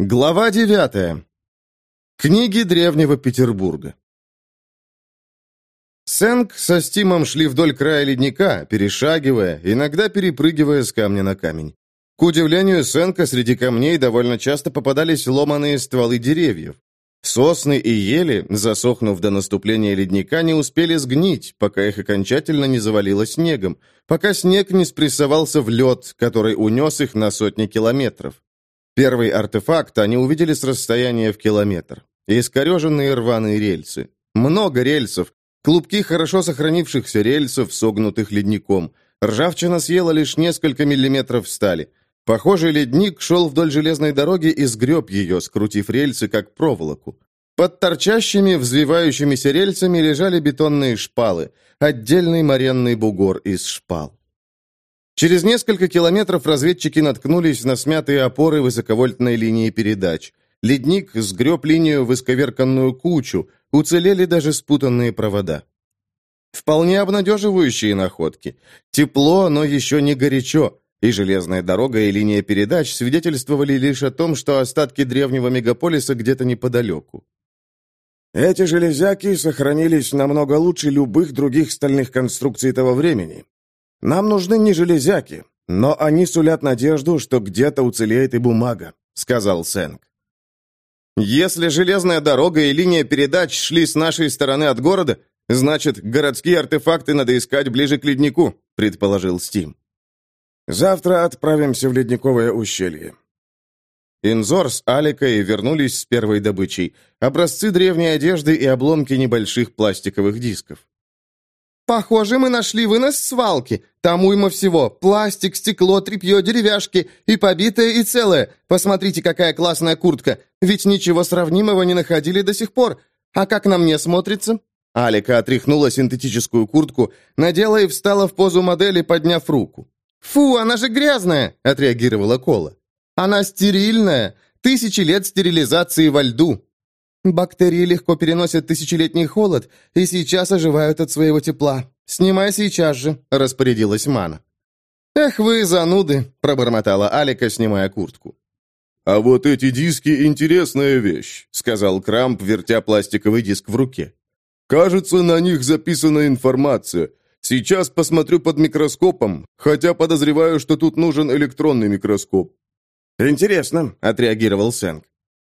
Глава девятая. Книги Древнего Петербурга. Сэнк со Стимом шли вдоль края ледника, перешагивая, иногда перепрыгивая с камня на камень. К удивлению Сэнка, среди камней довольно часто попадались ломаные стволы деревьев. Сосны и ели, засохнув до наступления ледника, не успели сгнить, пока их окончательно не завалило снегом, пока снег не спрессовался в лед, который унес их на сотни километров. Первый артефакт они увидели с расстояния в километр. Искореженные рваные рельсы. Много рельсов. Клубки хорошо сохранившихся рельсов, согнутых ледником. Ржавчина съела лишь несколько миллиметров стали. Похожий ледник шел вдоль железной дороги и сгреб ее, скрутив рельсы, как проволоку. Под торчащими, взвивающимися рельсами лежали бетонные шпалы, отдельный моренный бугор из шпал. Через несколько километров разведчики наткнулись на смятые опоры высоковольтной линии передач. Ледник сгреб линию в исковерканную кучу, уцелели даже спутанные провода. Вполне обнадеживающие находки. Тепло, но еще не горячо, и железная дорога и линия передач свидетельствовали лишь о том, что остатки древнего мегаполиса где-то неподалеку. Эти железяки сохранились намного лучше любых других стальных конструкций того времени, нам нужны не железяки, но они сулят надежду, что где-то уцелеет и бумага», — сказал Сэнк. «Если железная дорога и линия передач шли с нашей стороны от города, значит, городские артефакты надо искать ближе к леднику», — предположил Стим. «Завтра отправимся в ледниковое ущелье». Инзор с Аликой вернулись с первой добычей. Образцы древней одежды и обломки небольших пластиковых дисков. «Похоже, мы нашли вынос свалки. Там уйма всего. Пластик, стекло, тряпье, деревяшки. И побитое, и целое. Посмотрите, какая классная куртка. Ведь ничего сравнимого не находили до сих пор. А как на мне смотрится?» Алика отряхнула синтетическую куртку, надела и встала в позу модели, подняв руку. «Фу, она же грязная!» — отреагировала Кола. «Она стерильная. Тысячи лет стерилизации во льду. Бактерии легко переносят тысячелетний холод и сейчас оживают от своего тепла. Снимай сейчас же», — распорядилась Мана. «Эх вы, зануды!» — пробормотала Алика, снимая куртку. «А вот эти диски — интересная вещь», — сказал Крамп, вертя пластиковый диск в руке. «Кажется, на них записана информация. Сейчас посмотрю под микроскопом, хотя подозреваю, что тут нужен электронный микроскоп». «Интересно», — отреагировал Сэнк.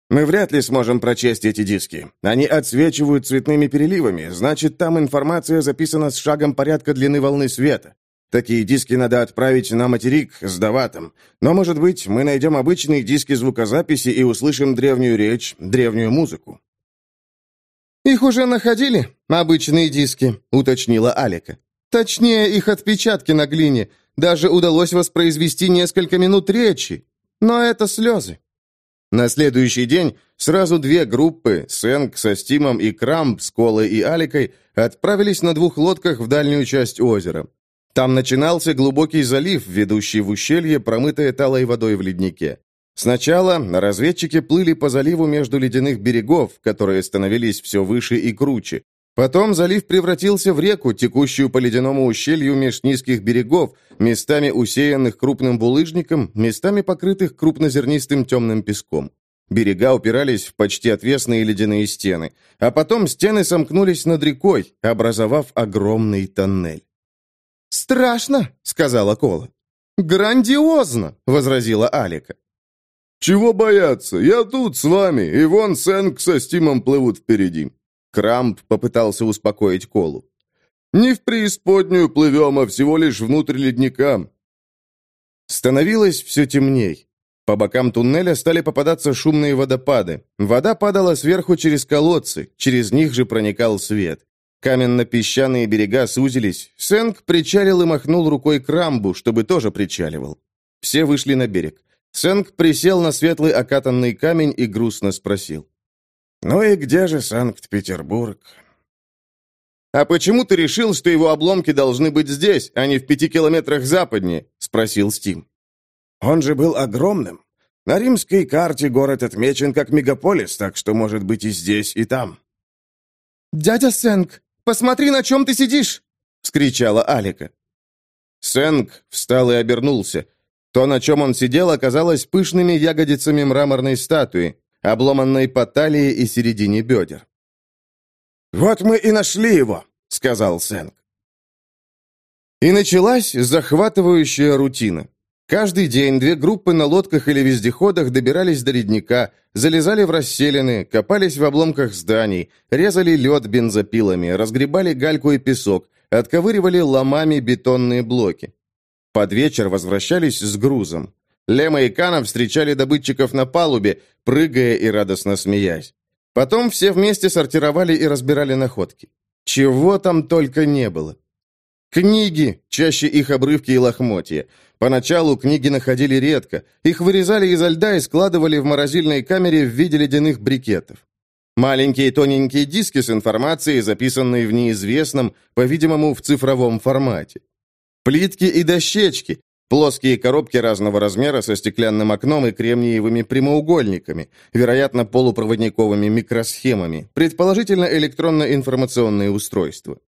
Мы вряд ли сможем прочесть эти диски. Они отсвечивают цветными переливами, значит, там информация записана с шагом порядка длины волны света. Такие диски надо отправить на материк с даватом. Но, может быть, мы найдем обычные диски звукозаписи и услышим древнюю речь, древнюю музыку. «Их уже находили, обычные диски», — уточнила Алика. «Точнее, их отпечатки на глине. Даже удалось воспроизвести несколько минут речи. Но это слезы. На следующий день сразу две группы, Сэнк со Стимом и Крамп с Колой и Аликой, отправились на двух лодках в дальнюю часть озера. Там начинался глубокий залив, ведущий в ущелье, промытое талой водой в леднике. Сначала разведчики плыли по заливу между ледяных берегов, которые становились все выше и круче. Потом залив превратился в реку, текущую по ледяному ущелью меж низких берегов, местами усеянных крупным булыжником, местами покрытых крупнозернистым темным песком. Берега упирались в почти отвесные ледяные стены, а потом стены сомкнулись над рекой, образовав огромный тоннель. «Страшно», — сказала Кола. «Грандиозно», — возразила Алика. «Чего бояться? Я тут с вами, и вон Сэнк со Стимом плывут впереди. Крамп попытался успокоить Колу. «Не в преисподнюю плывем, а всего лишь внутрь ледника». Становилось все темней. По бокам туннеля стали попадаться шумные водопады. Вода падала сверху через колодцы, через них же проникал свет. Каменно-песчаные берега сузились. Сэнк причалил и махнул рукой Крамбу, чтобы тоже причаливал. Все вышли на берег. Сэнк присел на светлый окатанный камень и грустно спросил. «Ну и где же Санкт-Петербург?» «А почему ты решил, что его обломки должны быть здесь, а не в пяти километрах западнее?» — спросил Стим. «Он же был огромным. На римской карте город отмечен как мегаполис, так что может быть и здесь, и там». «Дядя Сэнк, посмотри, на чем ты сидишь!» — вскричала Алика. Сэнк встал и обернулся. То, на чем он сидел, оказалось пышными ягодицами мраморной статуи, обломанной по талии и середине бедер. «Вот мы и нашли его», — сказал Сэнк. И началась захватывающая рутина. Каждый день две группы на лодках или вездеходах добирались до ледника, залезали в расселины, копались в обломках зданий, резали лед бензопилами, разгребали гальку и песок, отковыривали ломами бетонные блоки. Под вечер возвращались с грузом. Лема и Кана встречали добытчиков на палубе, прыгая и радостно смеясь. Потом все вместе сортировали и разбирали находки. Чего там только не было. Книги, чаще их обрывки и лохмотья. Поначалу книги находили редко. Их вырезали изо льда и складывали в морозильной камере в виде ледяных брикетов. Маленькие тоненькие диски с информацией, записанные в неизвестном, по-видимому, в цифровом формате. Плитки и дощечки, плоские коробки разного размера со стеклянным окном и кремниевыми прямоугольниками, вероятно, полупроводниковыми микросхемами, предположительно электронно-информационные устройства.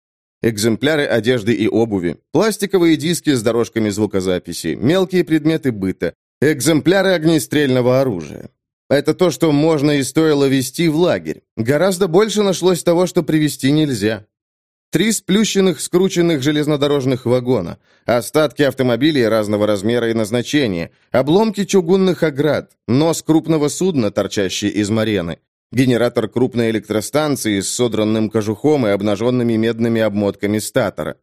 Экземпляры одежды и обуви, пластиковые диски с дорожками звукозаписи, мелкие предметы быта, экземпляры огнестрельного оружия. Это то, что можно и стоило везти в лагерь. Гораздо больше нашлось того, что привезти нельзя. Три сплющенных, скрученных железнодорожных вагона, остатки автомобилей разного размера и назначения, обломки чугунных оград, нос крупного судна, торчащий из марены, генератор крупной электростанции с содранным кожухом и обнаженными медными обмотками статора.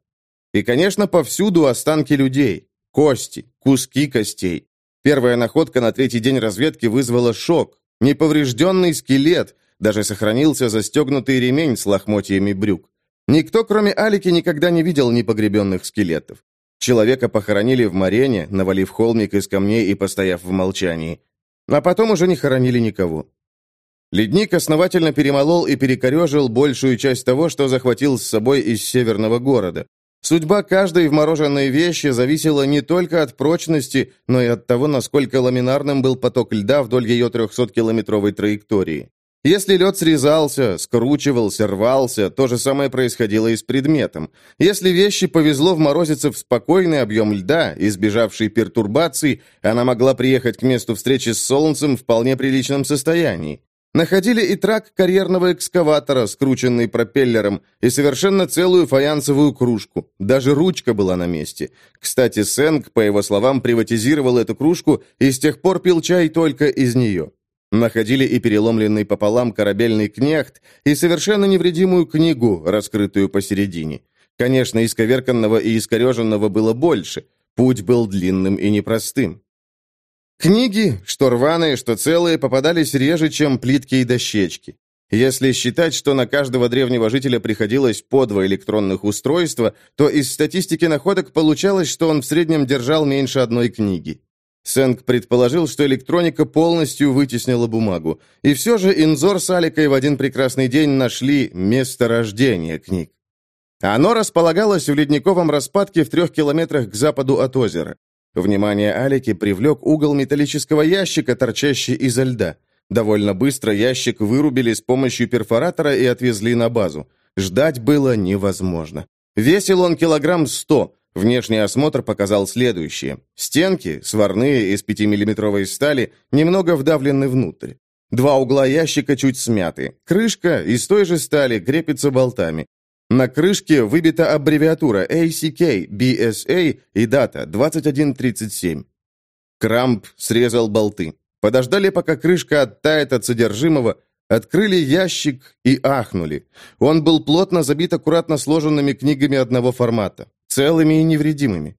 И, конечно, повсюду останки людей, кости, куски костей. Первая находка на третий день разведки вызвала шок. Неповрежденный скелет, даже сохранился застегнутый ремень с лохмотьями брюк. Никто, кроме Алики, никогда не видел непогребенных скелетов. Человека похоронили в Марене, навалив холмик из камней и постояв в молчании. А потом уже не хоронили никого. Ледник основательно перемолол и перекорежил большую часть того, что захватил с собой из северного города. Судьба каждой вмороженной вещи зависела не только от прочности, но и от того, насколько ламинарным был поток льда вдоль ее 300-километровой траектории. Если лед срезался, скручивался, рвался, то же самое происходило и с предметом. Если вещи повезло вморозиться в спокойный объем льда, избежавший пертурбаций, она могла приехать к месту встречи с Солнцем в вполне приличном состоянии. Находили и трак карьерного экскаватора, скрученный пропеллером, и совершенно целую фаянсовую кружку. Даже ручка была на месте. Кстати, Сэнк, по его словам, приватизировал эту кружку и с тех пор пил чай только из нее. Находили и переломленный пополам корабельный кнехт, и совершенно невредимую книгу, раскрытую посередине. Конечно, исковерканного и искореженного было больше. Путь был длинным и непростым. Книги, что рваные, что целые, попадались реже, чем плитки и дощечки. Если считать, что на каждого древнего жителя приходилось по два электронных устройства, то из статистики находок получалось, что он в среднем держал меньше одной книги. Сэнк предположил, что электроника полностью вытеснила бумагу. И все же Инзор с Аликой в один прекрасный день нашли место рождения книг. Оно располагалось в ледниковом распадке в трех километрах к западу от озера. Внимание Алики привлек угол металлического ящика, торчащий изо льда. Довольно быстро ящик вырубили с помощью перфоратора и отвезли на базу. Ждать было невозможно. Весил он килограмм сто. Внешний осмотр показал следующее. Стенки, сварные из 5-миллиметровой стали, немного вдавлены внутрь. Два угла ящика чуть смяты. Крышка из той же стали крепится болтами. На крышке выбита аббревиатура ACK, BSA и дата 2137. Крамп срезал болты. Подождали, пока крышка оттает от содержимого, открыли ящик и ахнули. Он был плотно забит аккуратно сложенными книгами одного формата, целыми и невредимыми.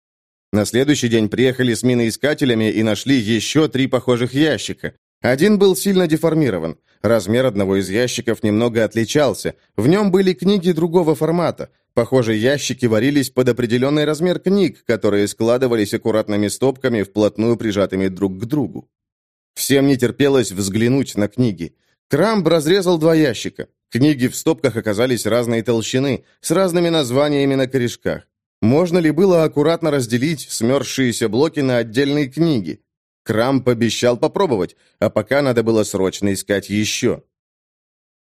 На следующий день приехали с миноискателями и нашли еще три похожих ящика. Один был сильно деформирован. Размер одного из ящиков немного отличался. В нем были книги другого формата. Похоже, ящики варились под определенный размер книг, которые складывались аккуратными стопками, вплотную прижатыми друг к другу. Всем не терпелось взглянуть на книги. Крамб разрезал два ящика. Книги в стопках оказались разной толщины, с разными названиями на корешках. Можно ли было аккуратно разделить смерзшиеся блоки на отдельные книги? Крамп обещал попробовать, а пока надо было срочно искать еще.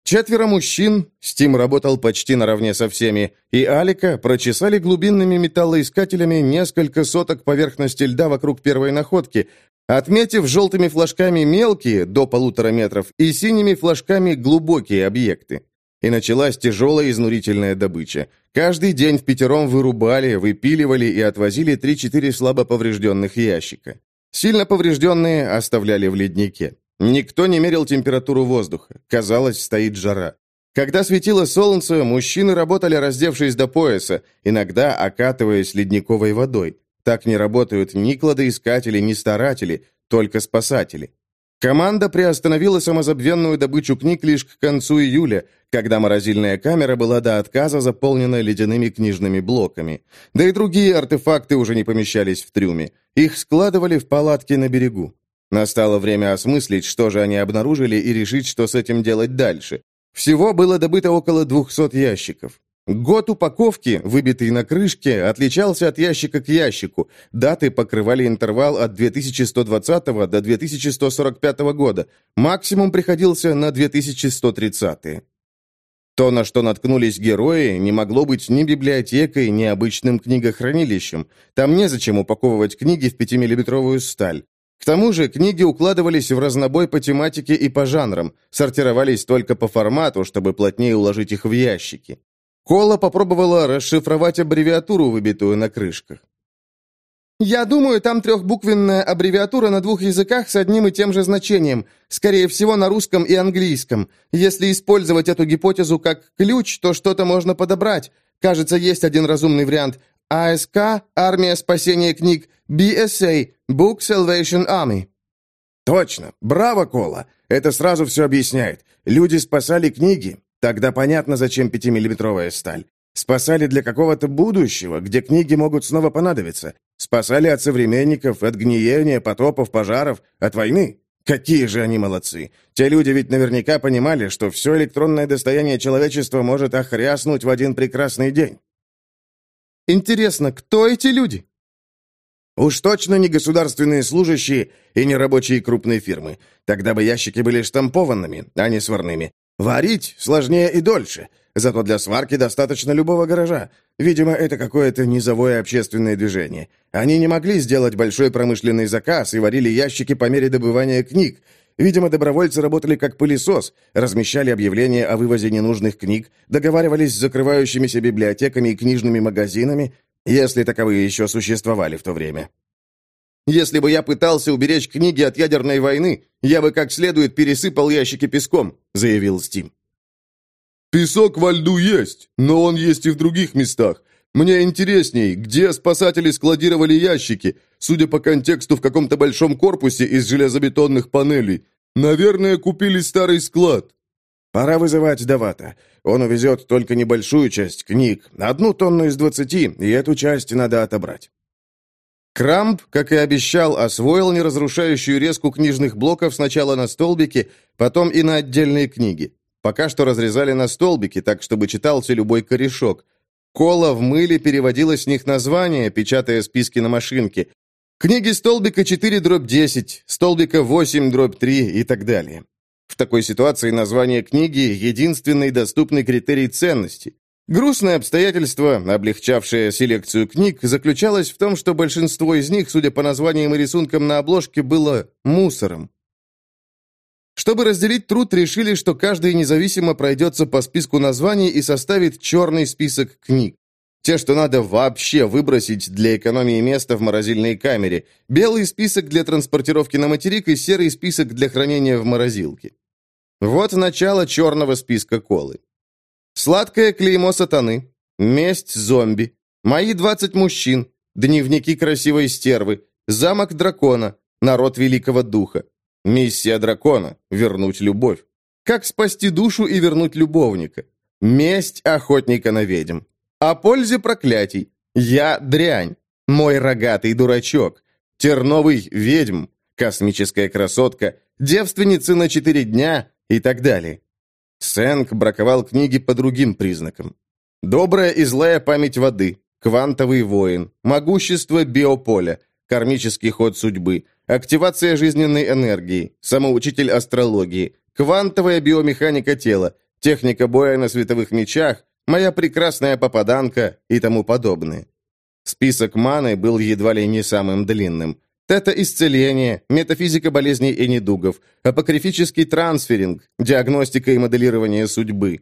Четверо мужчин, Стим работал почти наравне со всеми, и Алика прочесали глубинными металлоискателями несколько соток поверхности льда вокруг первой находки, отметив желтыми флажками мелкие, до полутора метров, и синими флажками глубокие объекты. И началась тяжелая изнурительная добыча. Каждый день в пятером вырубали, выпиливали и отвозили 3-4 слабо поврежденных ящика. Сильно поврежденные оставляли в леднике. Никто не мерил температуру воздуха. Казалось, стоит жара. Когда светило солнце, мужчины работали, раздевшись до пояса, иногда окатываясь ледниковой водой. Так не работают ни кладоискатели, ни старатели, только спасатели. Команда приостановила самозабвенную добычу книг лишь к концу июля, когда морозильная камера была до отказа заполнена ледяными книжными блоками. Да и другие артефакты уже не помещались в трюме. Их складывали в палатке на берегу. Настало время осмыслить, что же они обнаружили, и решить, что с этим делать дальше. Всего было добыто около 200 ящиков. Год упаковки, выбитый на крышке, отличался от ящика к ящику. Даты покрывали интервал от 2120 до 2145 года. Максимум приходился на 2130. То, на что наткнулись герои, не могло быть ни библиотекой, ни обычным книгохранилищем. Там незачем упаковывать книги в 5-миллиметровую сталь. К тому же книги укладывались в разнобой по тематике и по жанрам, сортировались только по формату, чтобы плотнее уложить их в ящики. Кола попробовала расшифровать аббревиатуру, выбитую на крышках. «Я думаю, там трехбуквенная аббревиатура на двух языках с одним и тем же значением, скорее всего, на русском и английском. Если использовать эту гипотезу как ключ, то что-то можно подобрать. Кажется, есть один разумный вариант. АСК, Армия спасения книг, BSA, Book Salvation Army. Точно. Браво, Кола. Это сразу все объясняет. Люди спасали книги. Тогда понятно, зачем пятимиллиметровая сталь. Спасали для какого-то будущего, где книги могут снова понадобиться. Спасали от современников, от гниения, потопов, пожаров, от войны. Какие же они молодцы! Те люди ведь наверняка понимали, что все электронное достояние человечества может охряснуть в один прекрасный день. Интересно, кто эти люди? Уж точно не государственные служащие и не рабочие крупной фирмы. Тогда бы ящики были штампованными, а не сварными. Варить сложнее и дольше. Зато для сварки достаточно любого гаража. Видимо, это какое-то низовое общественное движение. Они не могли сделать большой промышленный заказ и варили ящики по мере добывания книг. Видимо, добровольцы работали как пылесос, размещали объявления о вывозе ненужных книг, договаривались с закрывающимися библиотеками и книжными магазинами, если таковые еще существовали в то время. Если бы я пытался уберечь книги от ядерной войны, я бы как следует пересыпал ящики песком», — заявил Стим. «Песок во льду есть, но он есть и в других местах. Мне интересней, где спасатели складировали ящики, судя по контексту в каком-то большом корпусе из железобетонных панелей. Наверное, купили старый склад. Пора вызывать Давата. Он увезет только небольшую часть книг, одну тонну из двадцати, и эту часть надо отобрать. Крамп, как и обещал, освоил неразрушающую резку книжных блоков сначала на столбике, потом и на отдельные книги. Пока что разрезали на столбики, так чтобы читался любой корешок – Кола в мыле переводила с них названия, печатая списки на машинке. Книги столбика 4 дробь 10, столбика 8 дробь 3 и так далее. В такой ситуации название книги – единственный доступный критерий ценности. Грустное обстоятельство, облегчавшее селекцию книг, заключалось в том, что большинство из них, судя по названиям и рисункам на обложке, было мусором. Чтобы разделить труд, решили, что каждый независимо пройдется по списку названий и составит черный список книг. Те, что надо вообще выбросить для экономии места в морозильной камере. Белый список для транспортировки на материк и серый список для хранения в морозилке. Вот начало черного списка колы. Сладкое клеймо сатаны. Месть зомби. Мои 20 мужчин. Дневники красивой стервы. Замок дракона. Народ великого духа. Миссия дракона — вернуть любовь. Как спасти душу и вернуть любовника? Месть охотника на ведьм. О пользе проклятий. Я дрянь. Мой рогатый дурачок. Терновый ведьм. Космическая красотка. Девственницы на четыре дня и так далее. Сэнк браковал книги по другим признакам. Добрая и злая память воды. Квантовый воин. Могущество биополя. Кармический ход судьбы активация жизненной энергии, самоучитель астрологии, квантовая биомеханика тела, техника боя на световых мечах, моя прекрасная попаданка и тому подобное. Список маны был едва ли не самым длинным. Тета-исцеление, метафизика болезней и недугов, апокрифический трансферинг, диагностика и моделирование судьбы.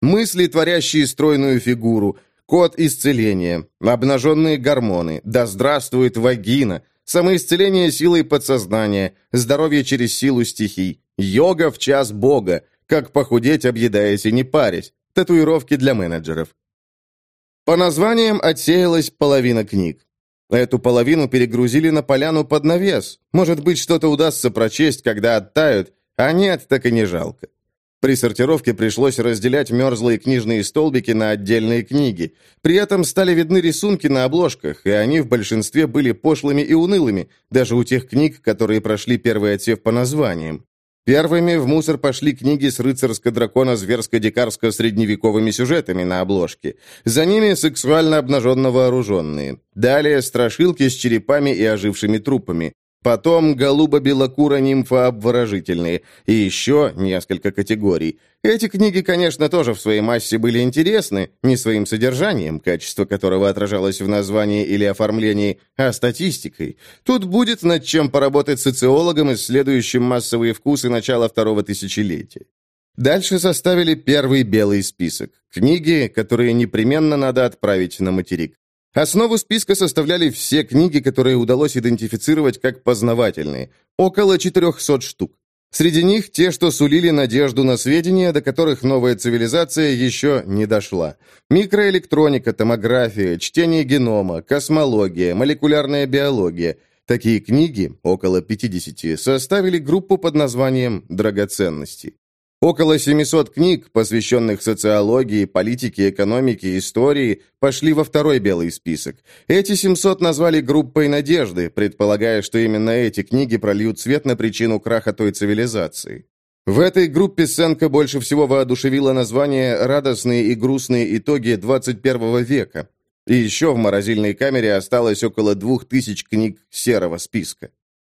Мысли, творящие стройную фигуру, код исцеления, обнаженные гормоны, да здравствует вагина, самоисцеление силой подсознания, здоровье через силу стихий, йога в час бога, как похудеть, объедаясь и не парясь, татуировки для менеджеров. По названиям отсеялась половина книг. Эту половину перегрузили на поляну под навес. Может быть, что-то удастся прочесть, когда оттают, а нет, так и не жалко. При сортировке пришлось разделять мерзлые книжные столбики на отдельные книги. При этом стали видны рисунки на обложках, и они в большинстве были пошлыми и унылыми, даже у тех книг, которые прошли первый отсев по названиям. Первыми в мусор пошли книги с рыцарско-дракона-зверско-дикарско-средневековыми сюжетами на обложке. За ними сексуально обнаженно вооруженные. Далее страшилки с черепами и ожившими трупами. Потом голубо-белокуро-нимфообворожительные. И еще несколько категорий. Эти книги, конечно, тоже в своей массе были интересны, не своим содержанием, качество которого отражалось в названии или оформлении, а статистикой. Тут будет над чем поработать социологом, исследующим массовые вкусы начала второго тысячелетия. Дальше составили первый белый список. Книги, которые непременно надо отправить на материк. Основу списка составляли все книги, которые удалось идентифицировать как познавательные, около 400 штук. Среди них те, что сулили надежду на сведения, до которых новая цивилизация еще не дошла. Микроэлектроника, томография, чтение генома, космология, молекулярная биология. Такие книги, около 50, составили группу под названием «Драгоценности». Около 700 книг, посвященных социологии, политике, экономике, истории, пошли во второй белый список. Эти 700 назвали группой надежды, предполагая, что именно эти книги прольют свет на причину краха той цивилизации. В этой группе Сенка больше всего воодушевило название «Радостные и грустные итоги 21 века». И еще в морозильной камере осталось около двух тысяч книг серого списка.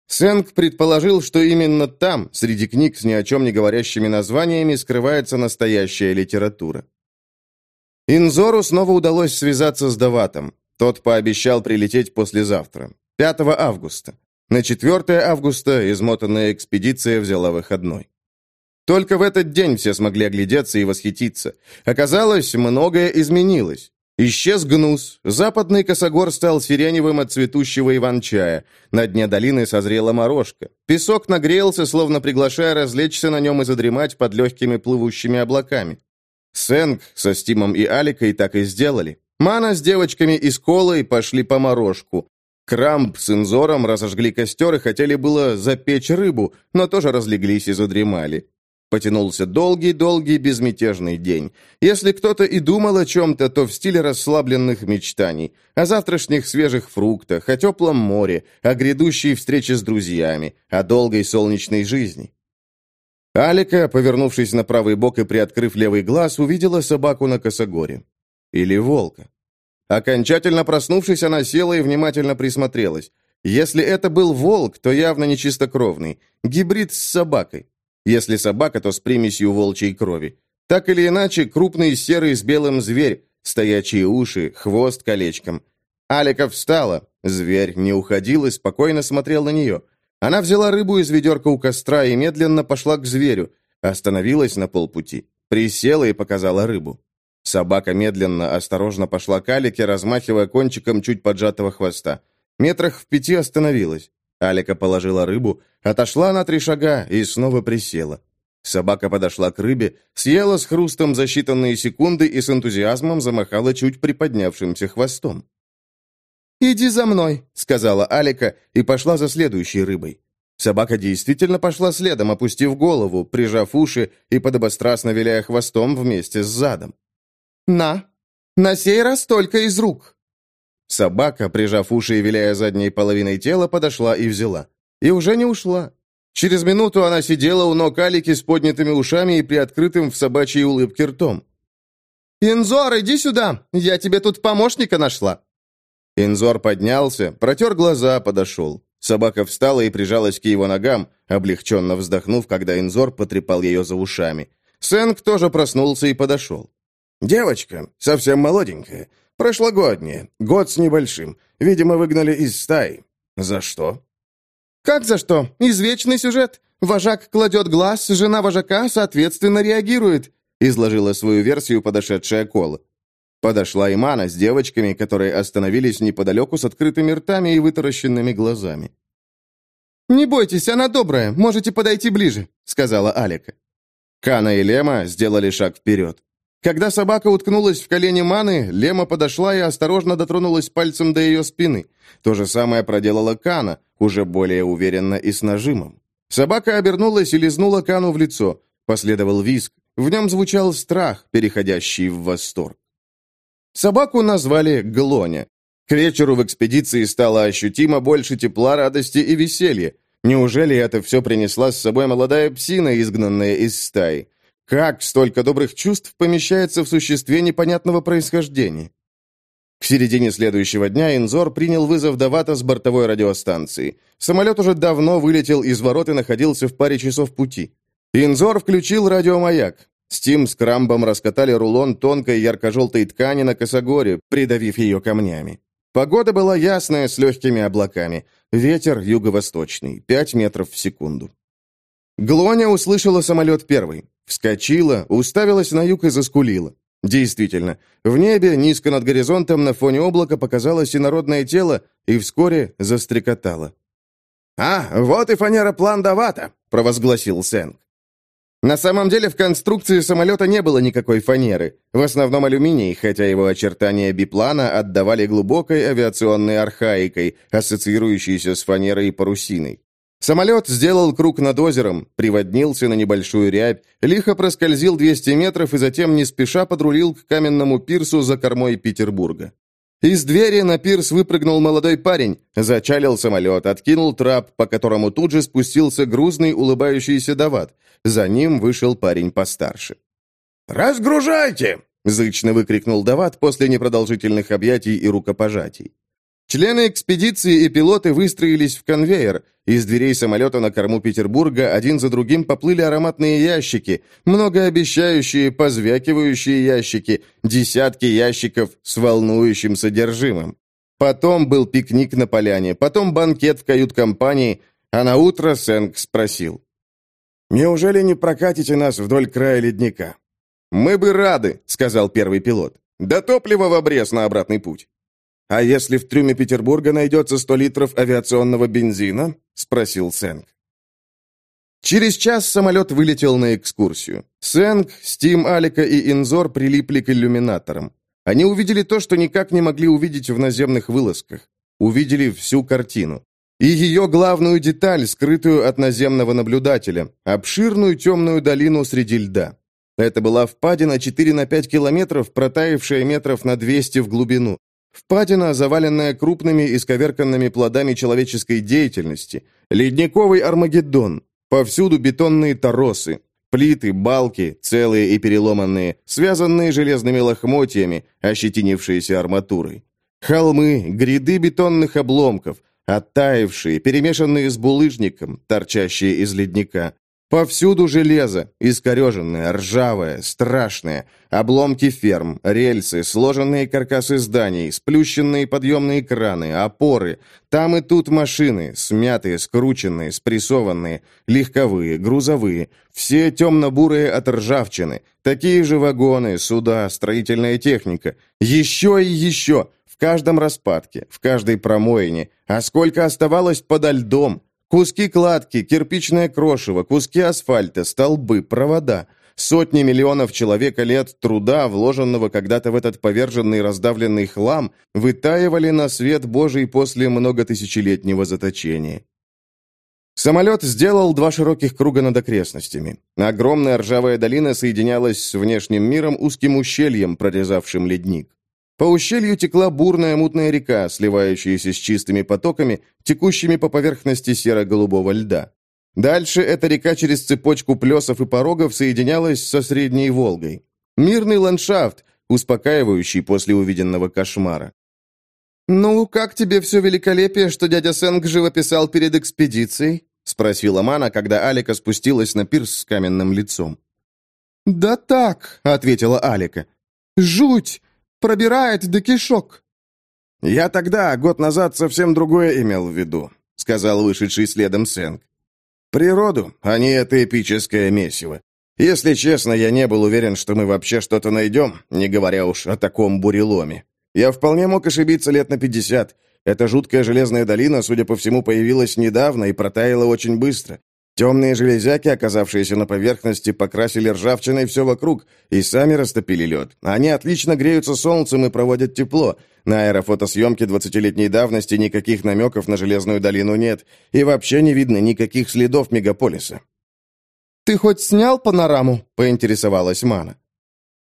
Сэнк предположил, что именно там, среди книг с ни о чем не говорящими названиями, скрывается настоящая литература. Инзору снова удалось связаться с Даватом. Тот пообещал прилететь послезавтра, 5 августа. На 4 августа измотанная экспедиция взяла выходной. Только в этот день все смогли оглядеться и восхититься. Оказалось, многое изменилось. Исчез гнус, западный косогор стал сиреневым от цветущего иван-чая, на дне долины созрела морожка. Песок нагрелся, словно приглашая развлечься на нем и задремать под легкими плывущими облаками. Сэнг со Стимом и Аликой так и сделали. Мана с девочками из колы пошли по морожку. Крамп с Инзором разожгли костер и хотели было запечь рыбу, но тоже разлеглись и задремали. Потянулся долгий-долгий безмятежный день. Если кто-то и думал о чем-то, то в стиле расслабленных мечтаний. О завтрашних свежих фруктах, о теплом море, о грядущей встрече с друзьями, о долгой солнечной жизни. Алика, повернувшись на правый бок и приоткрыв левый глаз, увидела собаку на косогоре. Или волка. Окончательно проснувшись, она села и внимательно присмотрелась. Если это был волк, то явно не чистокровный. Гибрид с собакой. Если собака, то с примесью волчьей крови. Так или иначе, крупный серый с белым зверь, стоячие уши, хвост колечком. Алика встала. Зверь не уходил и спокойно смотрел на нее. Она взяла рыбу из ведерка у костра и медленно пошла к зверю. Остановилась на полпути. Присела и показала рыбу. Собака медленно, осторожно пошла к Алике, размахивая кончиком чуть поджатого хвоста. Метрах в пяти остановилась. Алика положила рыбу, отошла на три шага и снова присела. Собака подошла к рыбе, съела с хрустом за считанные секунды и с энтузиазмом замахала чуть приподнявшимся хвостом. «Иди за мной», — сказала Алика и пошла за следующей рыбой. Собака действительно пошла следом, опустив голову, прижав уши и подобострастно виляя хвостом вместе с задом. «На, на сей раз только из рук», Собака, прижав уши и виляя задней половиной тела, подошла и взяла. И уже не ушла. Через минуту она сидела у ног Алики с поднятыми ушами и приоткрытым в собачьей улыбке ртом. «Инзор, иди сюда! Я тебе тут помощника нашла!» Инзор поднялся, протер глаза, подошел. Собака встала и прижалась к его ногам, облегченно вздохнув, когда Инзор потрепал ее за ушами. Сэнк тоже проснулся и подошел. «Девочка, совсем молоденькая, прошлогодняя, год с небольшим. Видимо, выгнали из стаи. За что?» «Как за что? Извечный сюжет. Вожак кладет глаз, жена вожака, соответственно, реагирует», изложила свою версию подошедшая Кола. Подошла Имана с девочками, которые остановились неподалеку с открытыми ртами и вытаращенными глазами. «Не бойтесь, она добрая, можете подойти ближе», — сказала Алика. Кана и Лема сделали шаг вперед. Когда собака уткнулась в колени Маны, Лема подошла и осторожно дотронулась пальцем до ее спины. То же самое проделала Кана, уже более уверенно и с нажимом. Собака обернулась и лизнула Кану в лицо. Последовал визг. В нем звучал страх, переходящий в восторг. Собаку назвали Глоня. К вечеру в экспедиции стало ощутимо больше тепла, радости и веселья. Неужели это все принесла с собой молодая псина, изгнанная из стаи? Как столько добрых чувств помещается в существе непонятного происхождения? К середине следующего дня Инзор принял вызов Давата с бортовой радиостанции. Самолет уже давно вылетел из ворот и находился в паре часов пути. Инзор включил радиомаяк. Стим с Крамбом раскатали рулон тонкой ярко-желтой ткани на косогоре, придавив ее камнями. Погода была ясная, с легкими облаками. Ветер юго-восточный, 5 метров в секунду. Глоня услышала самолет первый. Вскочила, уставилась на юг и заскулила. Действительно, в небе, низко над горизонтом, на фоне облака показалось инородное тело и вскоре застрекотало. «А, вот и фанера план Давата», — провозгласил Сэнк. На самом деле в конструкции самолета не было никакой фанеры, в основном алюминий, хотя его очертания биплана отдавали глубокой авиационной архаикой, ассоциирующейся с фанерой и парусиной. Самолет сделал круг над озером, приводнился на небольшую рябь, лихо проскользил 200 метров и затем не спеша подрулил к каменному пирсу за кормой Петербурга. Из двери на пирс выпрыгнул молодой парень, зачалил самолет, откинул трап, по которому тут же спустился грузный улыбающийся дават. За ним вышел парень постарше. «Разгружайте!» — зычно выкрикнул дават после непродолжительных объятий и рукопожатий. Члены экспедиции и пилоты выстроились в конвейер. Из дверей самолета на корму Петербурга один за другим поплыли ароматные ящики, многообещающие, позвякивающие ящики, десятки ящиков с волнующим содержимым. Потом был пикник на поляне, потом банкет в кают-компании, а на утро Сэнк спросил. «Неужели не прокатите нас вдоль края ледника?» «Мы бы рады», — сказал первый пилот. «Да топливо в обрез на обратный путь». «А если в трюме Петербурга найдется сто литров авиационного бензина?» — спросил Сэнк. Через час самолет вылетел на экскурсию. Сэнк, Стим, Алика и Инзор прилипли к иллюминаторам. Они увидели то, что никак не могли увидеть в наземных вылазках. Увидели всю картину. И ее главную деталь, скрытую от наземного наблюдателя, обширную темную долину среди льда. Это была впадина 4 на 5 километров, протаявшая метров на 200 в глубину. Впадина, заваленная крупными исковерканными плодами человеческой деятельности. Ледниковый Армагеддон. Повсюду бетонные торосы. Плиты, балки, целые и переломанные, связанные железными лохмотьями, ощетинившиеся арматурой. Холмы, гряды бетонных обломков, оттаившие, перемешанные с булыжником, торчащие из ледника. Повсюду железо, искореженное, ржавое, страшное, обломки ферм, рельсы, сложенные каркасы зданий, сплющенные подъемные краны, опоры. Там и тут машины, смятые, скрученные, спрессованные, легковые, грузовые, все темно-бурые от ржавчины, такие же вагоны, суда, строительная техника. Еще и еще, в каждом распадке, в каждой промоине. А сколько оставалось подо льдом? Куски кладки, кирпичное крошево, куски асфальта, столбы, провода. Сотни миллионов человека лет труда, вложенного когда-то в этот поверженный раздавленный хлам, вытаивали на свет Божий после многотысячелетнего заточения. Самолет сделал два широких круга над окрестностями. Огромная ржавая долина соединялась с внешним миром узким ущельем, прорезавшим ледник. По ущелью текла бурная мутная река, сливающаяся с чистыми потоками, текущими по поверхности серо-голубого льда. Дальше эта река через цепочку плесов и порогов соединялась со Средней Волгой. Мирный ландшафт, успокаивающий после увиденного кошмара. «Ну, как тебе все великолепие, что дядя Сэнг живописал перед экспедицией?» — спросила Мана, когда Алика спустилась на пирс с каменным лицом. «Да так», — ответила Алика. «Жуть! Пробирает до кишок!» «Я тогда, год назад, совсем другое имел в виду», — сказал вышедший следом Сэнк. «Природу, а не это эпическое месиво. Если честно, я не был уверен, что мы вообще что-то найдем, не говоря уж о таком буреломе. Я вполне мог ошибиться лет на пятьдесят. Эта жуткая железная долина, судя по всему, появилась недавно и протаяла очень быстро. Темные железяки, оказавшиеся на поверхности, покрасили ржавчиной все вокруг и сами растопили лед. Они отлично греются солнцем и проводят тепло. На аэрофотосъемке 20-летней давности никаких намеков на Железную долину нет. И вообще не видно никаких следов мегаполиса. «Ты хоть снял панораму?» — поинтересовалась Мана.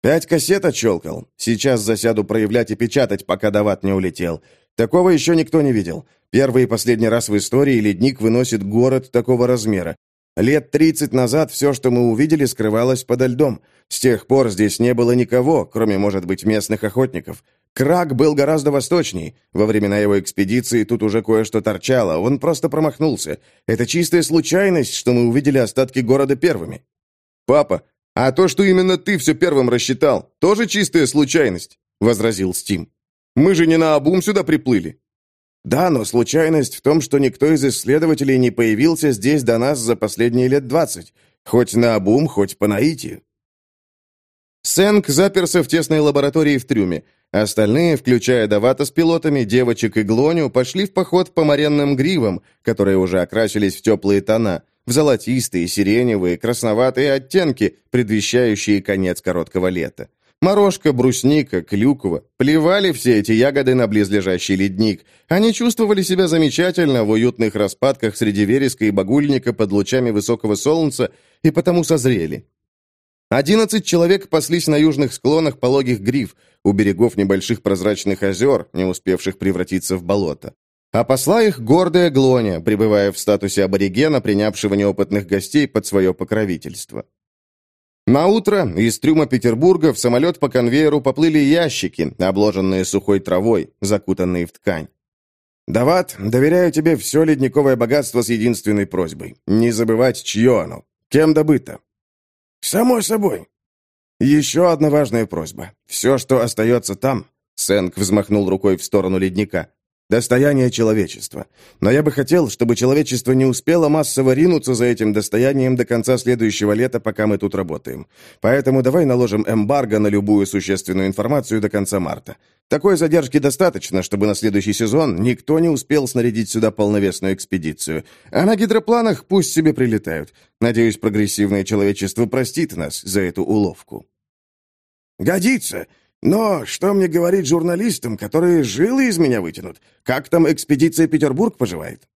«Пять кассет отщелкал. Сейчас засяду проявлять и печатать, пока Дават не улетел. Такого еще никто не видел. Первый и последний раз в истории ледник выносит город такого размера. Лет 30 назад все, что мы увидели, скрывалось подо льдом. С тех пор здесь не было никого, кроме, может быть, местных охотников. Крак был гораздо восточней. Во времена его экспедиции тут уже кое-что торчало, он просто промахнулся. Это чистая случайность, что мы увидели остатки города первыми. «Папа, а то, что именно ты все первым рассчитал, тоже чистая случайность», — возразил Стим. «Мы же не на обум сюда приплыли». Да, но случайность в том, что никто из исследователей не появился здесь до нас за последние лет двадцать. Хоть на обум, хоть по наитию. Сэнк заперся в тесной лаборатории в трюме. Остальные, включая Давата с пилотами, девочек и Глоню, пошли в поход по моренным гривам, которые уже окрасились в теплые тона, в золотистые, сиреневые, красноватые оттенки, предвещающие конец короткого лета. Морожка, брусника, клюква. Плевали все эти ягоды на близлежащий ледник. Они чувствовали себя замечательно в уютных распадках среди вереска и багульника под лучами высокого солнца и потому созрели. Одиннадцать человек паслись на южных склонах пологих гриф, у берегов небольших прозрачных озер, не успевших превратиться в болото. А посла их гордая Глоня, пребывая в статусе аборигена, принявшего неопытных гостей под свое покровительство. На утро из трюма Петербурга в самолет по конвейеру поплыли ящики, обложенные сухой травой, закутанные в ткань. «Дават, доверяю тебе все ледниковое богатство с единственной просьбой. Не забывать, чье оно. Кем добыто?» «Само собой». «Еще одна важная просьба. Все, что остается там...» Сэнк взмахнул рукой в сторону ледника. Достояние человечества. Но я бы хотел, чтобы человечество не успело массово ринуться за этим достоянием до конца следующего лета, пока мы тут работаем. Поэтому давай наложим эмбарго на любую существенную информацию до конца марта. Такой задержки достаточно, чтобы на следующий сезон никто не успел снарядить сюда полновесную экспедицию. А на гидропланах пусть себе прилетают. Надеюсь, прогрессивное человечество простит нас за эту уловку. «Годится!» Но что мне говорить журналистам, которые жилы из меня вытянут? Как там экспедиция Петербург поживает?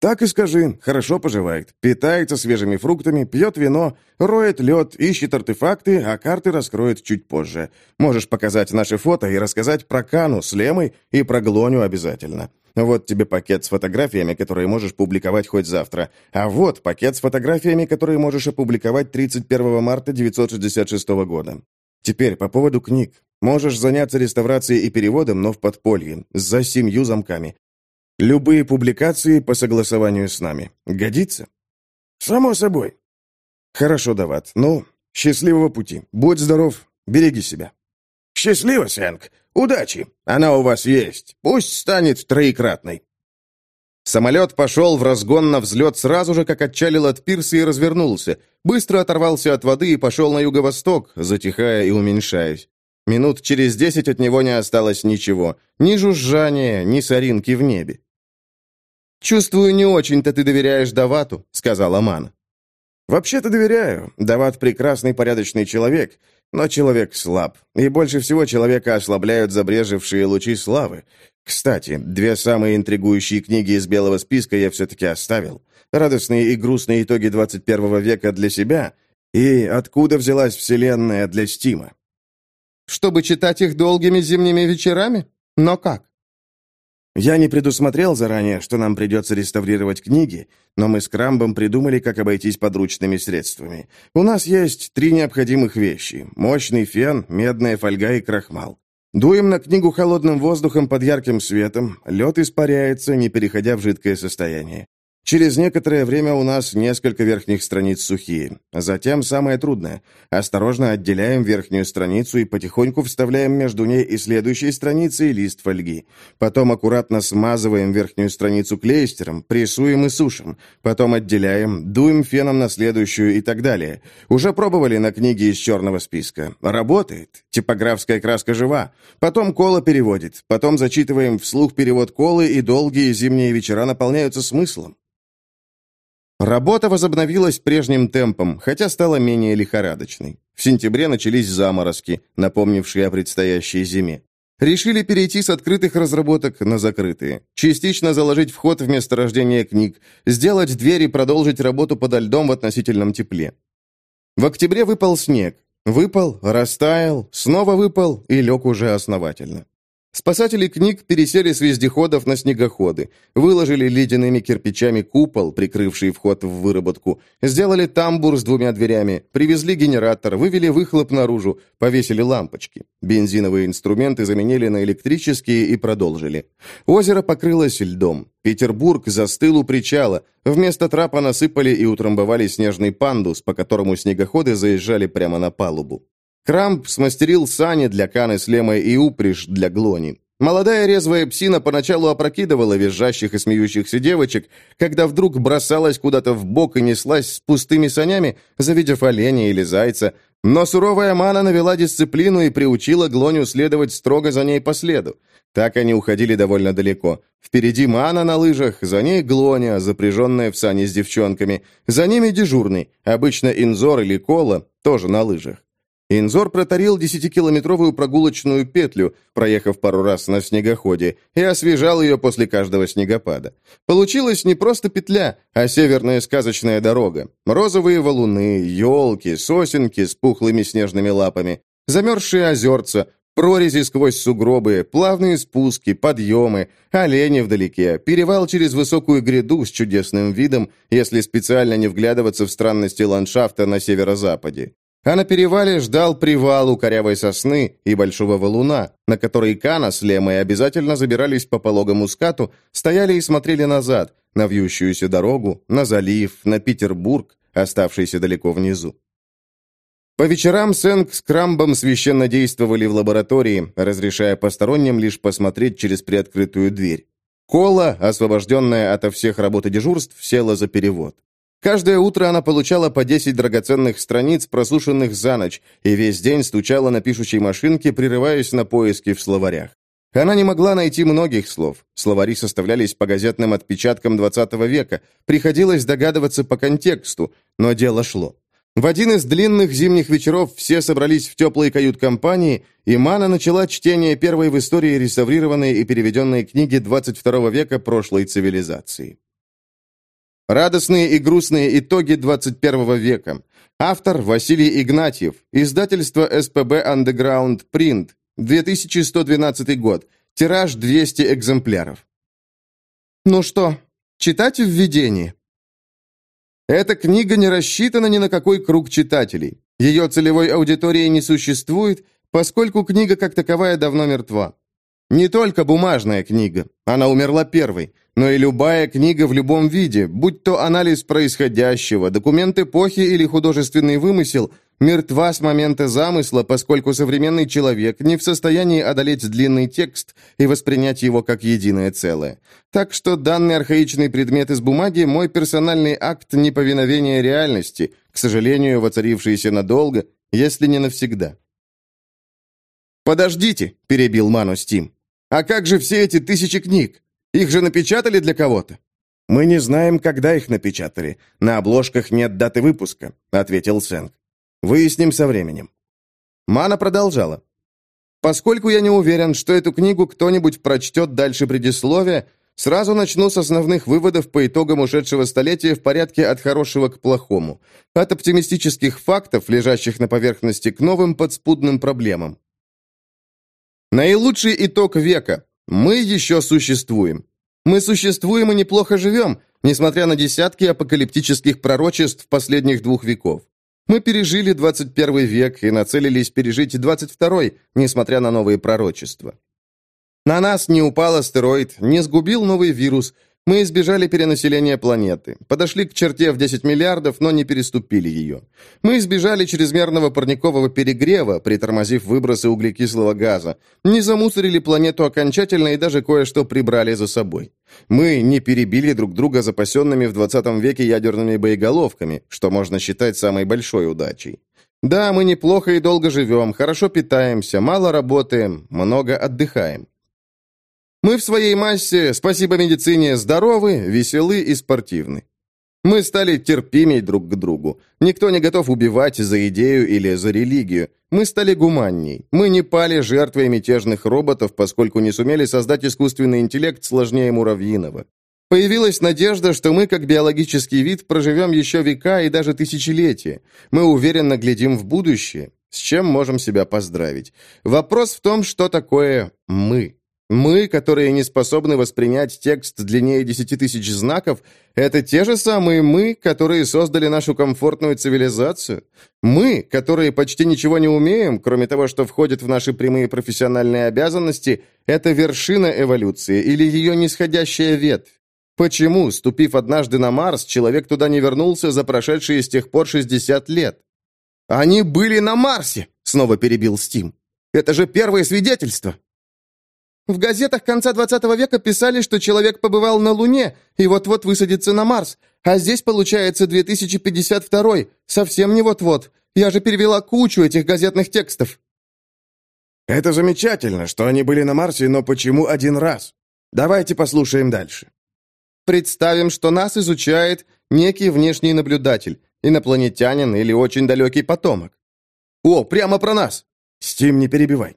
Так и скажи, хорошо поживает. Питается свежими фруктами, пьет вино, роет лед, ищет артефакты, а карты раскроет чуть позже. Можешь показать наши фото и рассказать про Кану с Лемой и про Глоню обязательно. Вот тебе пакет с фотографиями, которые можешь публиковать хоть завтра. А вот пакет с фотографиями, которые можешь опубликовать 31 марта 966 года. Теперь по поводу книг. Можешь заняться реставрацией и переводом, но в подполье, за семью замками. Любые публикации по согласованию с нами. Годится? Само собой. Хорошо, Дават. Ну, счастливого пути. Будь здоров, береги себя. Счастливо, Сэнк. Удачи. Она у вас есть. Пусть станет троекратной. Самолет пошел в разгон на взлет сразу же, как отчалил от пирса и развернулся. Быстро оторвался от воды и пошел на юго-восток, затихая и уменьшаясь. Минут через десять от него не осталось ничего. Ни жужжания, ни соринки в небе. «Чувствую, не очень-то ты доверяешь Давату», — сказала Мана. «Вообще-то доверяю. Дават прекрасный порядочный человек, но человек слаб. И больше всего человека ослабляют забрежевшие лучи славы. Кстати, две самые интригующие книги из белого списка я все-таки оставил. «Радостные и грустные итоги 21 века для себя» и «Откуда взялась Вселенная для Стима». «Чтобы читать их долгими зимними вечерами? Но как?» Я не предусмотрел заранее, что нам придется реставрировать книги, но мы с Крамбом придумали, как обойтись подручными средствами. У нас есть три необходимых вещи – мощный фен, медная фольга и крахмал. Дуем на книгу холодным воздухом под ярким светом, лед испаряется, не переходя в жидкое состояние. Через некоторое время у нас несколько верхних страниц сухие. Затем самое трудное. Осторожно отделяем верхнюю страницу и потихоньку вставляем между ней и следующей страницей лист фольги. Потом аккуратно смазываем верхнюю страницу клейстером, прессуем и сушим. Потом отделяем, дуем феном на следующую и так далее. Уже пробовали на книге из черного списка. Работает. Типографская краска жива. Потом Кола переводит. Потом зачитываем вслух перевод Колы, и долгие зимние вечера наполняются смыслом. Работа возобновилась прежним темпом, хотя стала менее лихорадочной. В сентябре начались заморозки, напомнившие о предстоящей зиме. Решили перейти с открытых разработок на закрытые. Частично заложить вход в месторождение книг, сделать дверь и продолжить работу подо льдом в относительном тепле. В октябре выпал снег. Выпал, растаял, снова выпал и лег уже основательно. Спасатели книг пересели с вездеходов на снегоходы, выложили ледяными кирпичами купол, прикрывший вход в выработку, сделали тамбур с двумя дверями, привезли генератор, вывели выхлоп наружу, повесили лампочки. Бензиновые инструменты заменили на электрические и продолжили. Озеро покрылось льдом. Петербург застыл у причала. Вместо трапа насыпали и утрамбовали снежный пандус, по которому снегоходы заезжали прямо на палубу. Крамп смастерил сани для Каны с Лемой и упряжь для Глони. Молодая резвая псина поначалу опрокидывала визжащих и смеющихся девочек, когда вдруг бросалась куда-то в бок и неслась с пустыми санями, завидев оленя или зайца. Но суровая мана навела дисциплину и приучила Глоню следовать строго за ней по следу. Так они уходили довольно далеко. Впереди мана на лыжах, за ней Глоня, запряженная в сани с девчонками. За ними дежурный, обычно Инзор или Кола, тоже на лыжах. Инзор протарил десятикилометровую прогулочную петлю, проехав пару раз на снегоходе, и освежал ее после каждого снегопада. Получилась не просто петля, а северная сказочная дорога. Розовые валуны, елки, сосенки с пухлыми снежными лапами, замерзшие озерца, прорези сквозь сугробы, плавные спуски, подъемы, олени вдалеке, перевал через высокую гряду с чудесным видом, если специально не вглядываться в странности ландшафта на северо-западе. А на перевале ждал привал у корявой сосны и большого валуна, на который Кана с Лемой обязательно забирались по пологому скату, стояли и смотрели назад, на вьющуюся дорогу, на залив, на Петербург, оставшийся далеко внизу. По вечерам Сэнк с Крамбом священно действовали в лаборатории, разрешая посторонним лишь посмотреть через приоткрытую дверь. Кола, освобожденная ото всех работ и дежурств, села за перевод. Каждое утро она получала по 10 драгоценных страниц, просушенных за ночь, и весь день стучала на пишущей машинке, прерываясь на поиски в словарях. Она не могла найти многих слов. Словари составлялись по газетным отпечаткам XX века. Приходилось догадываться по контексту, но дело шло. В один из длинных зимних вечеров все собрались в теплой кают-компании, и Мана начала чтение первой в истории реставрированной и переведенной книги XXII века прошлой цивилизации. Радостные и грустные итоги 21 века. Автор Василий Игнатьев. Издательство СПБ Underground Print. 2112 год. Тираж 200 экземпляров. Ну что, читать введение? Эта книга не рассчитана ни на какой круг читателей. Ее целевой аудитории не существует, поскольку книга как таковая давно мертва. Не только бумажная книга, она умерла первой, но и любая книга в любом виде, будь то анализ происходящего, документ эпохи или художественный вымысел, мертва с момента замысла, поскольку современный человек не в состоянии одолеть длинный текст и воспринять его как единое целое. Так что данный архаичный предмет из бумаги – мой персональный акт неповиновения реальности, к сожалению, воцарившийся надолго, если не навсегда. «Подождите», – перебил Ману Стим. А как же все эти тысячи книг? Их же напечатали для кого-то?» «Мы не знаем, когда их напечатали. На обложках нет даты выпуска», — ответил Сэнк. «Выясним со временем». Мана продолжала. «Поскольку я не уверен, что эту книгу кто-нибудь прочтет дальше предисловия, сразу начну с основных выводов по итогам ушедшего столетия в порядке от хорошего к плохому, от оптимистических фактов, лежащих на поверхности, к новым подспудным проблемам. Наилучший итог века. Мы еще существуем. Мы существуем и неплохо живем, несмотря на десятки апокалиптических пророчеств последних двух веков. Мы пережили 21 век и нацелились пережить 22, несмотря на новые пророчества. На нас не упал астероид, не сгубил новый вирус. Мы избежали перенаселения планеты, подошли к черте в 10 миллиардов, но не переступили ее. Мы избежали чрезмерного парникового перегрева, притормозив выбросы углекислого газа, не замусорили планету окончательно и даже кое-что прибрали за собой. Мы не перебили друг друга запасенными в 20 веке ядерными боеголовками, что можно считать самой большой удачей. Да, мы неплохо и долго живем, хорошо питаемся, мало работаем, много отдыхаем. Мы в своей массе, спасибо медицине, здоровы, веселы и спортивны. Мы стали терпимей друг к другу. Никто не готов убивать за идею или за религию. Мы стали гуманней. Мы не пали жертвой мятежных роботов, поскольку не сумели создать искусственный интеллект сложнее муравьиного. Появилась надежда, что мы, как биологический вид, проживем еще века и даже тысячелетия. Мы уверенно глядим в будущее, с чем можем себя поздравить. Вопрос в том, что такое «мы». Мы, которые не способны воспринять текст длиннее десяти тысяч знаков, это те же самые мы, которые создали нашу комфортную цивилизацию? Мы, которые почти ничего не умеем, кроме того, что входит в наши прямые профессиональные обязанности, это вершина эволюции или ее нисходящая ветвь? Почему, ступив однажды на Марс, человек туда не вернулся за прошедшие с тех пор 60 лет? «Они были на Марсе!» — снова перебил Стим. «Это же первое свидетельство!» В газетах конца 20 века писали, что человек побывал на Луне и вот-вот высадится на Марс. А здесь получается 2052 совсем не вот-вот. Я же перевела кучу этих газетных текстов. Это замечательно, что они были на Марсе, но почему один раз? Давайте послушаем дальше. Представим, что нас изучает некий внешний наблюдатель, инопланетянин или очень далекий потомок. О, прямо про нас! Стим, не перебивай.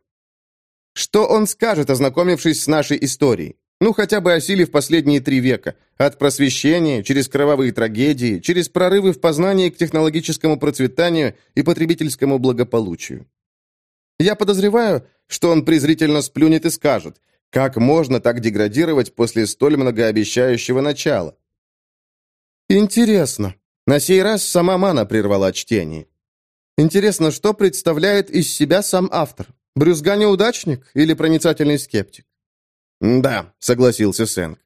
Что он скажет, ознакомившись с нашей историей? Ну, хотя бы о силе в последние три века. От просвещения, через кровавые трагедии, через прорывы в познании к технологическому процветанию и потребительскому благополучию. Я подозреваю, что он презрительно сплюнет и скажет, как можно так деградировать после столь многообещающего начала? Интересно. На сей раз сама Мана прервала чтение. Интересно, что представляет из себя сам автор? Брюзга неудачник или проницательный скептик? «Да», — согласился Сэнк.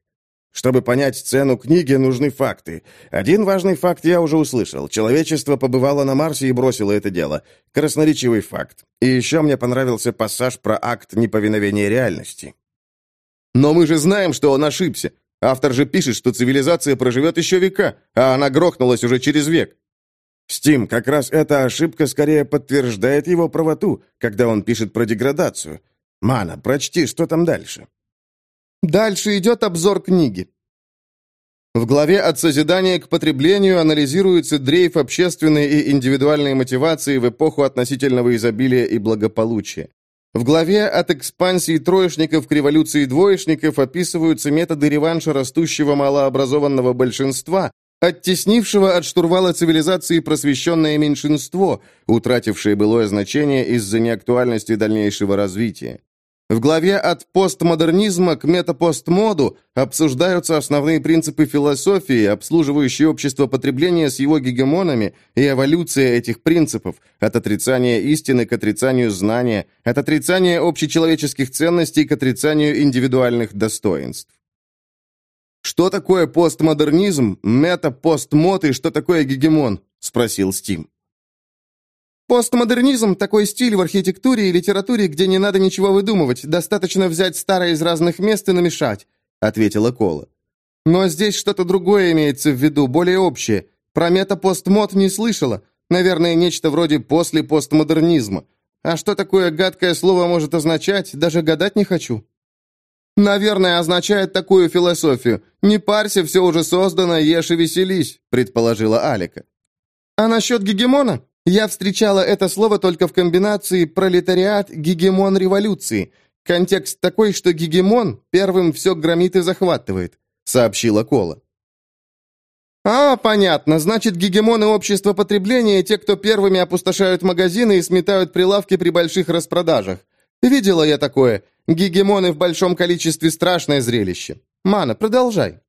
«Чтобы понять цену книги, нужны факты. Один важный факт я уже услышал. Человечество побывало на Марсе и бросило это дело. Красноречивый факт. И еще мне понравился пассаж про акт неповиновения реальности». «Но мы же знаем, что он ошибся. Автор же пишет, что цивилизация проживет еще века, а она грохнулась уже через век. Стим, как раз эта ошибка скорее подтверждает его правоту, когда он пишет про деградацию. Мана, прочти, что там дальше. Дальше идет обзор книги. В главе «От созидания к потреблению» анализируется дрейф общественной и индивидуальной мотивации в эпоху относительного изобилия и благополучия. В главе «От экспансии троечников к революции двоечников» описываются методы реванша растущего малообразованного большинства, оттеснившего от штурвала цивилизации просвещенное меньшинство, утратившее былое значение из-за неактуальности дальнейшего развития. В главе «От постмодернизма к метапостмоду» обсуждаются основные принципы философии, обслуживающие общество потребления с его гегемонами, и эволюция этих принципов, от отрицания истины к отрицанию знания, от отрицания общечеловеческих ценностей к отрицанию индивидуальных достоинств. «Что такое постмодернизм, мета-постмод и что такое гегемон?» — спросил Стим. «Постмодернизм — такой стиль в архитектуре и литературе, где не надо ничего выдумывать, достаточно взять старое из разных мест и намешать», — ответила Кола. «Но здесь что-то другое имеется в виду, более общее. Про мета-постмод не слышала. Наверное, нечто вроде после постмодернизма. А что такое гадкое слово может означать, даже гадать не хочу». «Наверное, означает такую философию. Не парься, все уже создано, ешь и веселись», — предположила Алика. «А насчет гегемона? Я встречала это слово только в комбинации пролетариат-гегемон революции. Контекст такой, что гегемон первым все громит и захватывает», — сообщила Кола. «А, понятно. Значит, гегемоны общества потребления – те, кто первыми опустошают магазины и сметают прилавки при больших распродажах. Видела я такое. Гегемоны в большом количестве страшное зрелище. Мана, продолжай.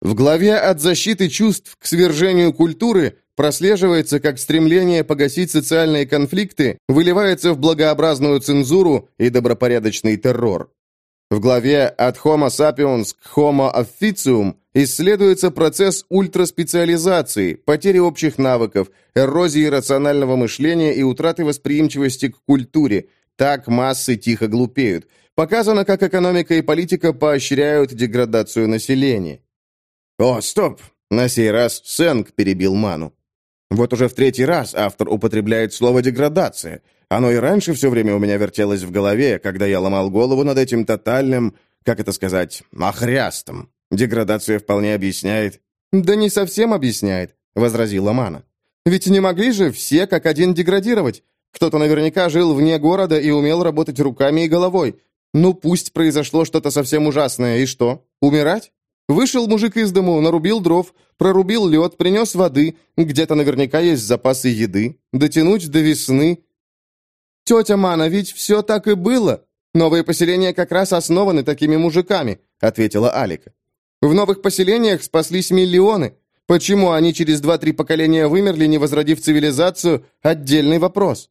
В главе «От защиты чувств к свержению культуры» прослеживается, как стремление погасить социальные конфликты выливается в благообразную цензуру и добропорядочный террор. В главе «От Homo sapiens к Homo officium» исследуется процесс ультраспециализации, потери общих навыков, эрозии рационального мышления и утраты восприимчивости к культуре. Так массы тихо глупеют. Показано, как экономика и политика поощряют деградацию населения. «О, стоп!» На сей раз Сенг перебил Ману. Вот уже в третий раз автор употребляет слово «деградация». Оно и раньше все время у меня вертелось в голове, когда я ломал голову над этим тотальным, как это сказать, охрястом. Деградация вполне объясняет. «Да не совсем объясняет», — возразила Мана. «Ведь не могли же все как один деградировать. Кто-то наверняка жил вне города и умел работать руками и головой. Ну, пусть произошло что-то совсем ужасное, и что? Умирать? Вышел мужик из дому, нарубил дров, прорубил лед, принес воды, где-то наверняка есть запасы еды. Дотянуть до весны. Тетя Мана, ведь все так и было. Новые поселения как раз основаны такими мужиками, ответила Алика. В новых поселениях спаслись миллионы. Почему они через два-три поколения вымерли, не возродив цивилизацию, отдельный вопрос.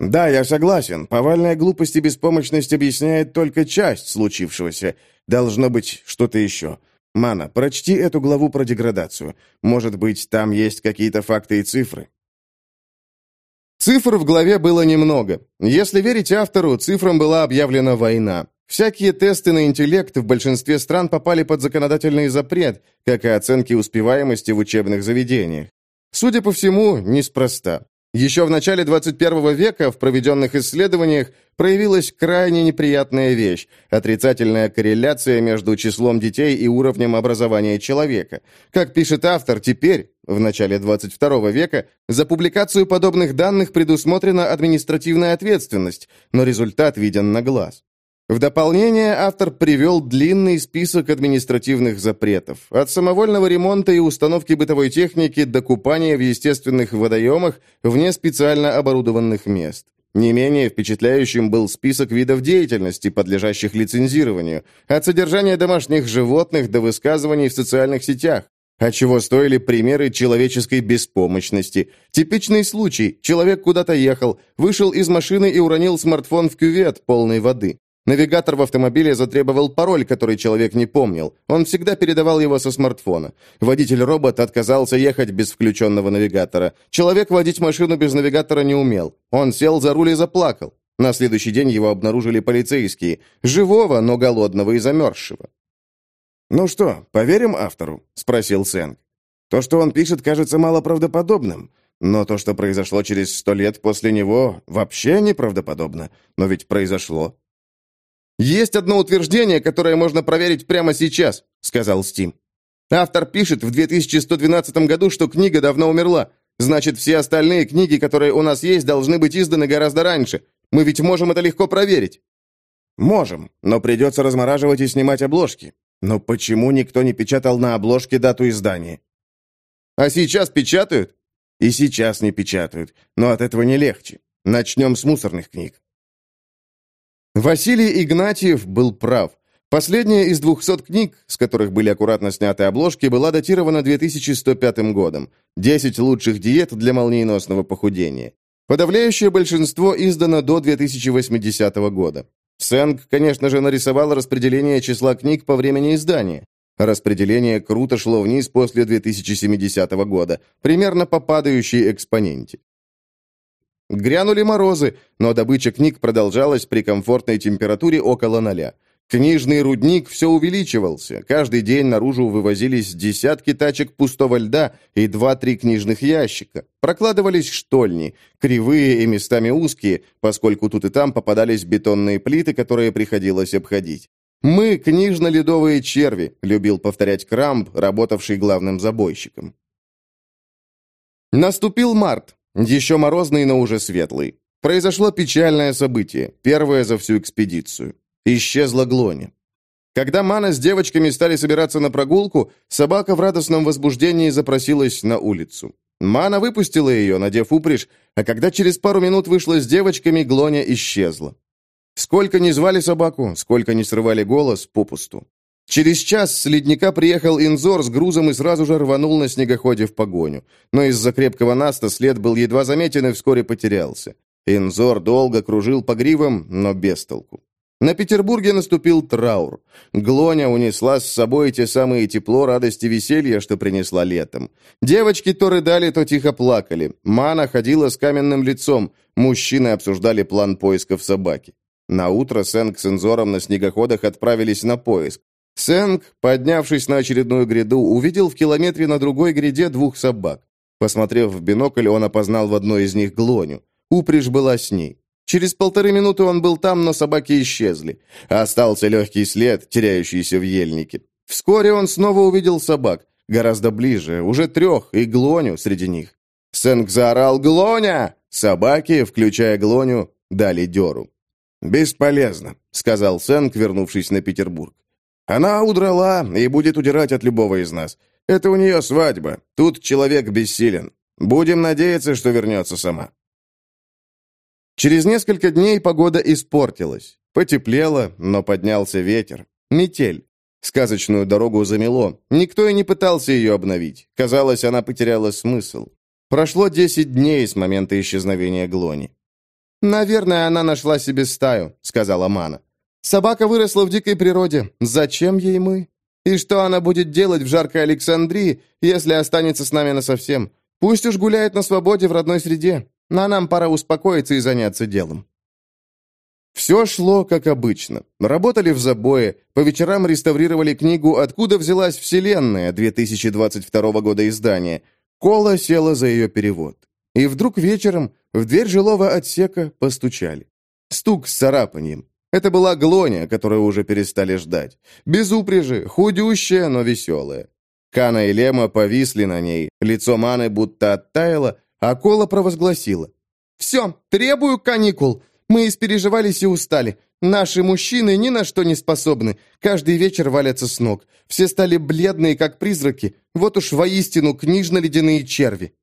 Да, я согласен. Повальная глупость и беспомощность объясняет только часть случившегося. Должно быть что-то еще. Мана, прочти эту главу про деградацию. Может быть, там есть какие-то факты и цифры. Цифр в главе было немного. Если верить автору, цифрам была объявлена война. Всякие тесты на интеллект в большинстве стран попали под законодательный запрет, как и оценки успеваемости в учебных заведениях. Судя по всему, неспроста. Еще в начале 21 века в проведенных исследованиях проявилась крайне неприятная вещь – отрицательная корреляция между числом детей и уровнем образования человека. Как пишет автор, теперь, в начале 22 века, за публикацию подобных данных предусмотрена административная ответственность, но результат виден на глаз. В дополнение автор привел длинный список административных запретов. От самовольного ремонта и установки бытовой техники до купания в естественных водоемах вне специально оборудованных мест. Не менее впечатляющим был список видов деятельности, подлежащих лицензированию, от содержания домашних животных до высказываний в социальных сетях. А чего стоили примеры человеческой беспомощности? Типичный случай. Человек куда-то ехал, вышел из машины и уронил смартфон в кювет, полной воды. Навигатор в автомобиле затребовал пароль, который человек не помнил. Он всегда передавал его со смартфона. Водитель-робот отказался ехать без включенного навигатора. Человек водить машину без навигатора не умел. Он сел за руль и заплакал. На следующий день его обнаружили полицейские. Живого, но голодного и замерзшего. «Ну что, поверим автору?» — спросил Сэнк. «То, что он пишет, кажется малоправдоподобным. Но то, что произошло через сто лет после него, вообще неправдоподобно. Но ведь произошло. «Есть одно утверждение, которое можно проверить прямо сейчас», — сказал Стим. «Автор пишет в 2112 году, что книга давно умерла. Значит, все остальные книги, которые у нас есть, должны быть изданы гораздо раньше. Мы ведь можем это легко проверить». «Можем, но придется размораживать и снимать обложки. Но почему никто не печатал на обложке дату издания?» «А сейчас печатают?» «И сейчас не печатают, но от этого не легче. Начнем с мусорных книг. Василий Игнатьев был прав. Последняя из 200 книг, с которых были аккуратно сняты обложки, была датирована 2105 годом. 10 лучших диет для молниеносного похудения. Подавляющее большинство издано до 2080 года. Сэнк, конечно же, нарисовал распределение числа книг по времени издания. Распределение круто шло вниз после 2070 года, примерно по падающей экспоненте. Грянули морозы, но добыча книг продолжалась при комфортной температуре около ноля. Книжный рудник все увеличивался. Каждый день наружу вывозились десятки тачек пустого льда и два-три книжных ящика. Прокладывались штольни, кривые и местами узкие, поскольку тут и там попадались бетонные плиты, которые приходилось обходить. «Мы — книжно-ледовые черви», — любил повторять Крамп, работавший главным забойщиком. Наступил март. Еще морозный, но уже светлый. Произошло печальное событие, первое за всю экспедицию. Исчезла Глони. Когда Мана с девочками стали собираться на прогулку, собака в радостном возбуждении запросилась на улицу. Мана выпустила ее, надев упряжь, а когда через пару минут вышла с девочками, Глоня исчезла. Сколько ни звали собаку, сколько ни срывали голос, попусту. Через час с ледника приехал Инзор с грузом и сразу же рванул на снегоходе в погоню. Но из-за крепкого наста след был едва заметен и вскоре потерялся. Инзор долго кружил по гривам, но без толку. На Петербурге наступил траур. Глоня унесла с собой те самые тепло, радость и веселье, что принесла летом. Девочки то рыдали, то тихо плакали. Мана ходила с каменным лицом. Мужчины обсуждали план поисков собаки. На утро Сэнк с Энзором на снегоходах отправились на поиск. Сэнк, поднявшись на очередную гряду, увидел в километре на другой гряде двух собак. Посмотрев в бинокль, он опознал в одной из них Глоню. Упряжь была с ней. Через полторы минуты он был там, но собаки исчезли. Остался легкий след, теряющийся в ельнике. Вскоре он снова увидел собак, гораздо ближе, уже трех, и Глоню среди них. Сэнк заорал «Глоня!» Собаки, включая Глоню, дали дёру. «Бесполезно», — сказал Сэнк, вернувшись на Петербург. «Она удрала и будет удирать от любого из нас. Это у нее свадьба. Тут человек бессилен. Будем надеяться, что вернется сама». Через несколько дней погода испортилась. Потеплело, но поднялся ветер. Метель. Сказочную дорогу замело. Никто и не пытался ее обновить. Казалось, она потеряла смысл. Прошло десять дней с момента исчезновения Глони. «Наверное, она нашла себе стаю», — сказала Мана. «Собака выросла в дикой природе. Зачем ей мы? И что она будет делать в жаркой Александрии, если останется с нами насовсем? Пусть уж гуляет на свободе в родной среде. А нам пора успокоиться и заняться делом». Все шло как обычно. Работали в забое, по вечерам реставрировали книгу «Откуда взялась Вселенная» 2022 года издания. Кола села за ее перевод. И вдруг вечером в дверь жилого отсека постучали. Стук с царапанием. Это была Глоня, которую уже перестали ждать. Без упряжи, худющая, но веселая. Кана и Лема повисли на ней, лицо Маны будто оттаяло, а Кола провозгласила. «Все, требую каникул. Мы испереживались и устали. Наши мужчины ни на что не способны. Каждый вечер валятся с ног. Все стали бледные, как призраки. Вот уж воистину книжно-ледяные черви».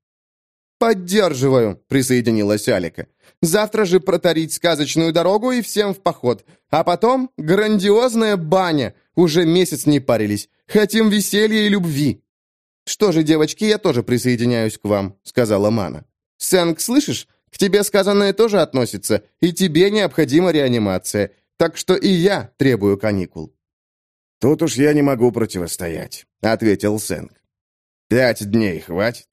«Поддерживаю», — присоединилась Алика. «Завтра же протарить сказочную дорогу и всем в поход. А потом грандиозная баня. Уже месяц не парились. Хотим веселья и любви». «Что же, девочки, я тоже присоединяюсь к вам», — сказала Мана. «Сэнк, слышишь? К тебе сказанное тоже относится, и тебе необходима реанимация. Так что и я требую каникул». «Тут уж я не могу противостоять», — ответил Сэнк. «Пять дней хватит?»